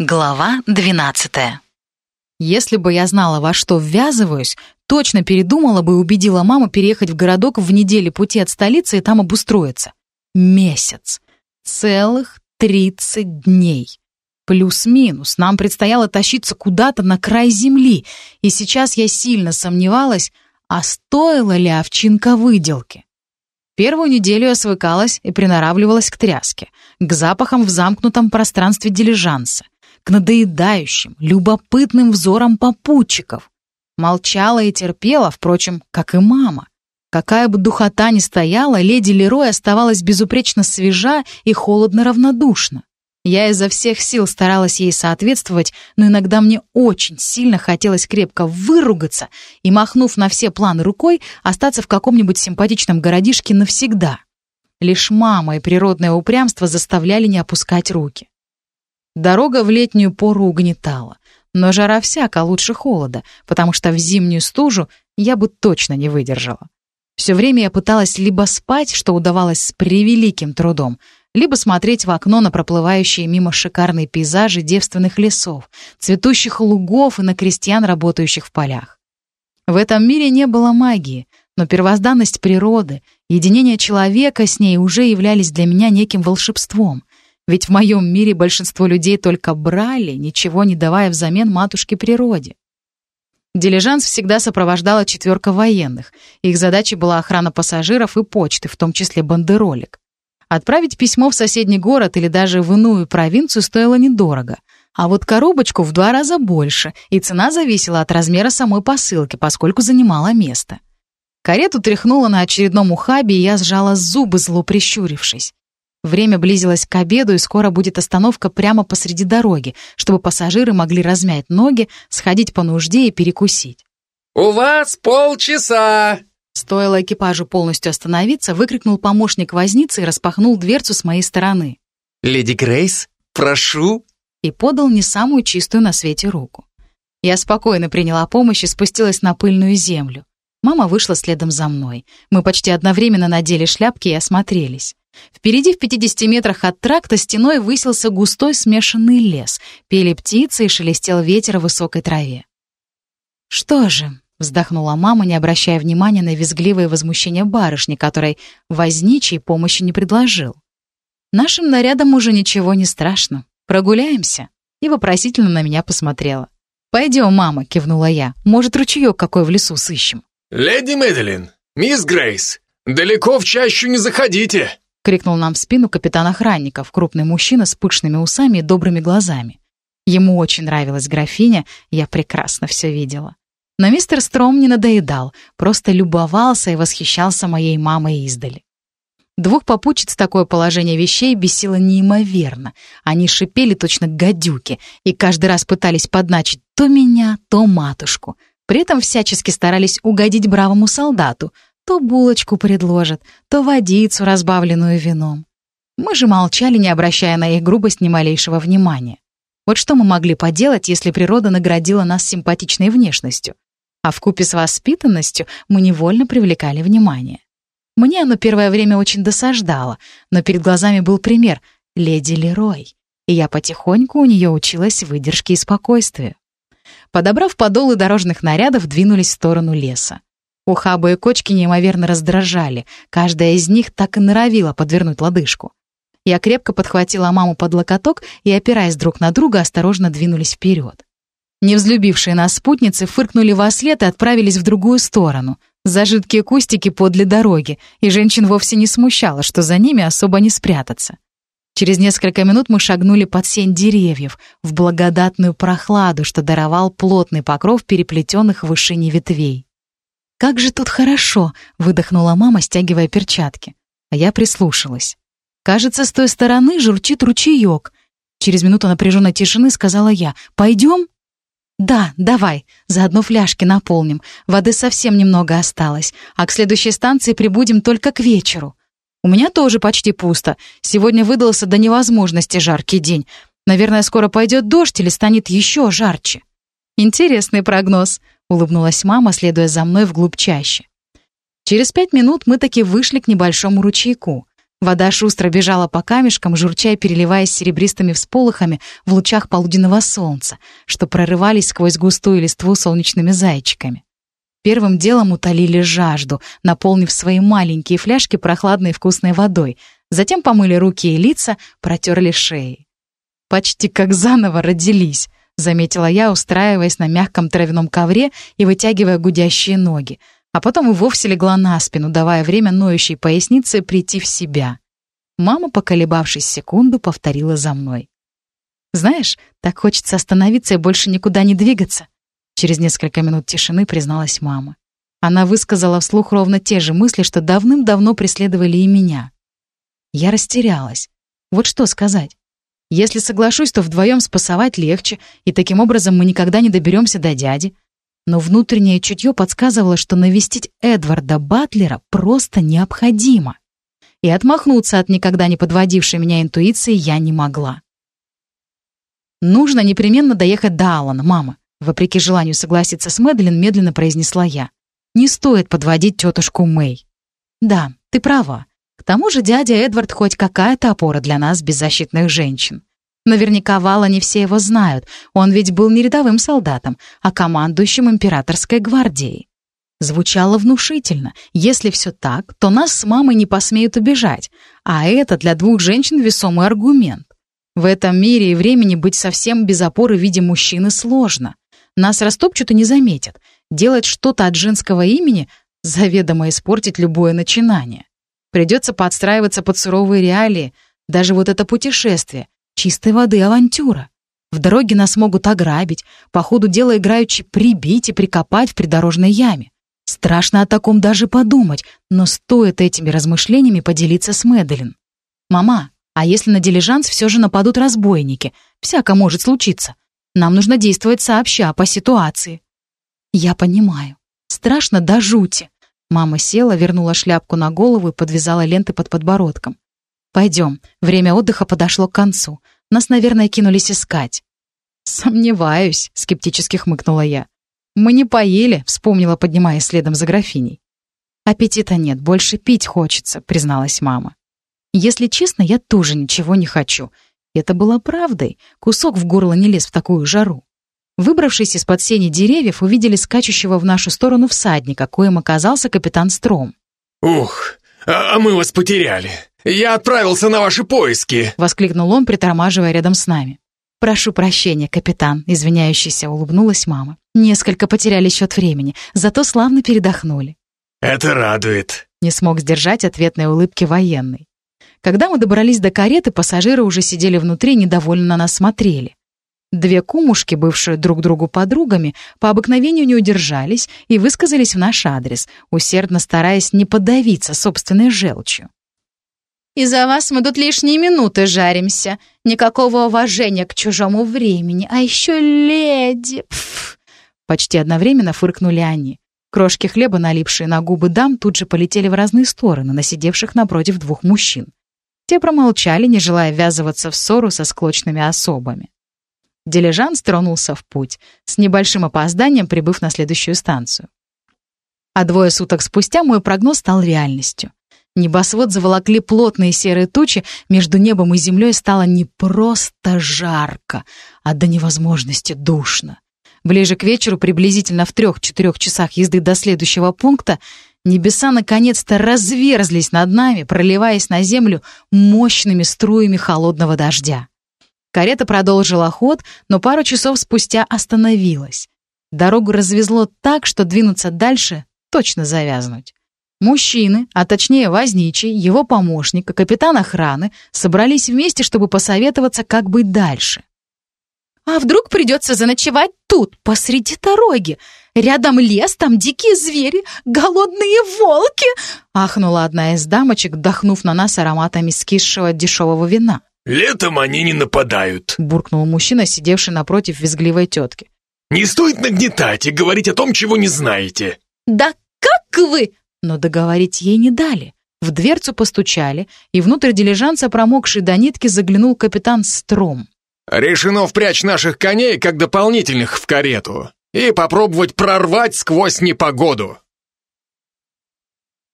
Глава 12 Если бы я знала, во что ввязываюсь, точно передумала бы и убедила маму переехать в городок в неделе пути от столицы и там обустроиться. Месяц. Целых 30 дней. Плюс-минус. Нам предстояло тащиться куда-то на край земли, и сейчас я сильно сомневалась, а стоила ли овчинка выделки. Первую неделю я свыкалась и приноравливалась к тряске, к запахам в замкнутом пространстве дилижанса к надоедающим, любопытным взорам попутчиков. Молчала и терпела, впрочем, как и мама. Какая бы духота ни стояла, леди Лерой оставалась безупречно свежа и холодно равнодушна. Я изо всех сил старалась ей соответствовать, но иногда мне очень сильно хотелось крепко выругаться и, махнув на все планы рукой, остаться в каком-нибудь симпатичном городишке навсегда. Лишь мама и природное упрямство заставляли не опускать руки. Дорога в летнюю пору угнетала. Но жара всяко лучше холода, потому что в зимнюю стужу я бы точно не выдержала. Все время я пыталась либо спать, что удавалось с превеликим трудом, либо смотреть в окно на проплывающие мимо шикарные пейзажи девственных лесов, цветущих лугов и на крестьян, работающих в полях. В этом мире не было магии, но первозданность природы, единение человека с ней уже являлись для меня неким волшебством — ведь в моем мире большинство людей только брали, ничего не давая взамен матушке природе. Дилижанс всегда сопровождала четверка военных. Их задачей была охрана пассажиров и почты, в том числе бандеролик. Отправить письмо в соседний город или даже в иную провинцию стоило недорого. А вот коробочку в два раза больше, и цена зависела от размера самой посылки, поскольку занимала место. Карету тряхнула на очередном ухабе, и я сжала зубы, зло прищурившись. Время близилось к обеду, и скоро будет остановка прямо посреди дороги, чтобы пассажиры могли размять ноги, сходить по нужде и перекусить. «У вас полчаса!» Стоило экипажу полностью остановиться, выкрикнул помощник возницы и распахнул дверцу с моей стороны. «Леди Грейс, прошу!» И подал не самую чистую на свете руку. Я спокойно приняла помощь и спустилась на пыльную землю. Мама вышла следом за мной. Мы почти одновременно надели шляпки и осмотрелись. Впереди в 50 метрах от тракта стеной высился густой смешанный лес, пели птицы и шелестел ветер в высокой траве. «Что же?» — вздохнула мама, не обращая внимания на визгливое возмущение барышни, которой возничий помощи не предложил. «Нашим нарядам уже ничего не страшно. Прогуляемся?» И вопросительно на меня посмотрела. «Пойдем, мама», — кивнула я. «Может, ручеек какой в лесу сыщем?» «Леди Мэдалин, мисс Грейс, далеко в чащу не заходите!» — крикнул нам в спину капитан охранников, крупный мужчина с пышными усами и добрыми глазами. Ему очень нравилась графиня, я прекрасно все видела. Но мистер Стром не надоедал, просто любовался и восхищался моей мамой издали. Двух попутчиц такое положение вещей бесило неимоверно. Они шипели точно гадюки и каждый раз пытались подначить то меня, то матушку. При этом всячески старались угодить бравому солдату, то булочку предложат, то водицу, разбавленную вином. Мы же молчали, не обращая на их грубость ни малейшего внимания. Вот что мы могли поделать, если природа наградила нас симпатичной внешностью? А вкупе с воспитанностью мы невольно привлекали внимание. Мне оно первое время очень досаждало, но перед глазами был пример — леди Лерой, и я потихоньку у нее училась выдержке и спокойствию. Подобрав подолы дорожных нарядов, двинулись в сторону леса. Ухабы и кочки неимоверно раздражали. Каждая из них так и норовила подвернуть лодыжку. Я крепко подхватила маму под локоток и, опираясь друг на друга, осторожно двинулись вперед. Невзлюбившие нас спутницы фыркнули во след и отправились в другую сторону, за жидкие кустики подле дороги, и женщин вовсе не смущало, что за ними особо не спрятаться. Через несколько минут мы шагнули под сень деревьев, в благодатную прохладу, что даровал плотный покров переплетенных в вышине ветвей. «Как же тут хорошо!» — выдохнула мама, стягивая перчатки. А я прислушалась. «Кажется, с той стороны журчит ручеек». Через минуту напряженной тишины сказала я. «Пойдем?» «Да, давай. Заодно фляжки наполним. Воды совсем немного осталось. А к следующей станции прибудем только к вечеру. У меня тоже почти пусто. Сегодня выдался до невозможности жаркий день. Наверное, скоро пойдет дождь или станет еще жарче». «Интересный прогноз», — улыбнулась мама, следуя за мной вглубь чаще. Через пять минут мы таки вышли к небольшому ручейку. Вода шустро бежала по камешкам, журча и переливаясь серебристыми всполохами в лучах полуденного солнца, что прорывались сквозь густую листву солнечными зайчиками. Первым делом утолили жажду, наполнив свои маленькие фляжки прохладной вкусной водой, затем помыли руки и лица, протерли шеи. «Почти как заново родились», — заметила я, устраиваясь на мягком травяном ковре и вытягивая гудящие ноги, а потом и вовсе легла на спину, давая время ноющей пояснице прийти в себя. Мама, поколебавшись секунду, повторила за мной. «Знаешь, так хочется остановиться и больше никуда не двигаться», через несколько минут тишины призналась мама. Она высказала вслух ровно те же мысли, что давным-давно преследовали и меня. Я растерялась. Вот что сказать. Если соглашусь, то вдвоем спасовать легче, и таким образом мы никогда не доберемся до дяди но внутреннее чутье подсказывало, что навестить Эдварда Батлера просто необходимо. И отмахнуться от никогда не подводившей меня интуиции я не могла. «Нужно непременно доехать до Алана, мама», вопреки желанию согласиться с Мэдлин, медленно произнесла я. «Не стоит подводить тетушку Мэй». «Да, ты права. Тому же дядя Эдвард хоть какая-то опора для нас, беззащитных женщин. Наверняка Вала не все его знают. Он ведь был не рядовым солдатом, а командующим императорской гвардией. Звучало внушительно. Если все так, то нас с мамой не посмеют убежать. А это для двух женщин весомый аргумент. В этом мире и времени быть совсем без опоры в виде мужчины сложно. Нас растопчут и не заметят. Делать что-то от женского имени — заведомо испортить любое начинание. Придется подстраиваться под суровые реалии. Даже вот это путешествие. Чистой воды авантюра. В дороге нас могут ограбить, по ходу дела играючи прибить и прикопать в придорожной яме. Страшно о таком даже подумать, но стоит этими размышлениями поделиться с Мэдалин. «Мама, а если на дилижанс все же нападут разбойники? Всяко может случиться. Нам нужно действовать сообща, по ситуации». «Я понимаю. Страшно до жути». Мама села, вернула шляпку на голову и подвязала ленты под подбородком. «Пойдем, время отдыха подошло к концу. Нас, наверное, кинулись искать». «Сомневаюсь», — скептически хмыкнула я. «Мы не поели», — вспомнила, поднимаясь следом за графиней. «Аппетита нет, больше пить хочется», — призналась мама. «Если честно, я тоже ничего не хочу». Это было правдой. Кусок в горло не лез в такую жару. Выбравшись из-под сени деревьев, увидели скачущего в нашу сторону всадника, коим оказался капитан Стром. «Ух, а, а мы вас потеряли. Я отправился на ваши поиски!» — воскликнул он, притормаживая рядом с нами. «Прошу прощения, капитан», — извиняющийся улыбнулась мама. «Несколько потеряли счет времени, зато славно передохнули». «Это радует», — не смог сдержать ответной улыбки военный. Когда мы добрались до кареты, пассажиры уже сидели внутри и недовольно на нас смотрели. Две кумушки, бывшие друг другу подругами, по обыкновению не удержались и высказались в наш адрес, усердно стараясь не подавиться собственной желчью. «Из-за вас мы тут лишние минуты жаримся. Никакого уважения к чужому времени. А еще леди!» Пф. Почти одновременно фыркнули они. Крошки хлеба, налипшие на губы дам, тут же полетели в разные стороны, на сидевших напротив двух мужчин. Те промолчали, не желая ввязываться в ссору со склочными особами. Дилижанс тронулся в путь, с небольшим опозданием прибыв на следующую станцию. А двое суток спустя мой прогноз стал реальностью. Небосвод заволокли плотные серые тучи, между небом и землей стало не просто жарко, а до невозможности душно. Ближе к вечеру, приблизительно в трех-четырех часах езды до следующего пункта, небеса наконец-то разверзлись над нами, проливаясь на землю мощными струями холодного дождя. Карета продолжила ход, но пару часов спустя остановилась. Дорогу развезло так, что двинуться дальше точно завязнуть. Мужчины, а точнее возничий, его помощник и капитан охраны собрались вместе, чтобы посоветоваться, как быть дальше. «А вдруг придется заночевать тут, посреди дороги? Рядом лес, там дикие звери, голодные волки!» ахнула одна из дамочек, вдохнув на нас ароматами скисшего дешевого вина. «Летом они не нападают», — буркнул мужчина, сидевший напротив визгливой тетки. «Не стоит нагнетать и говорить о том, чего не знаете». «Да как вы?» Но договорить ей не дали. В дверцу постучали, и внутрь дилижанса, промокший до нитки, заглянул капитан Стром. «Решено впрячь наших коней, как дополнительных, в карету и попробовать прорвать сквозь непогоду.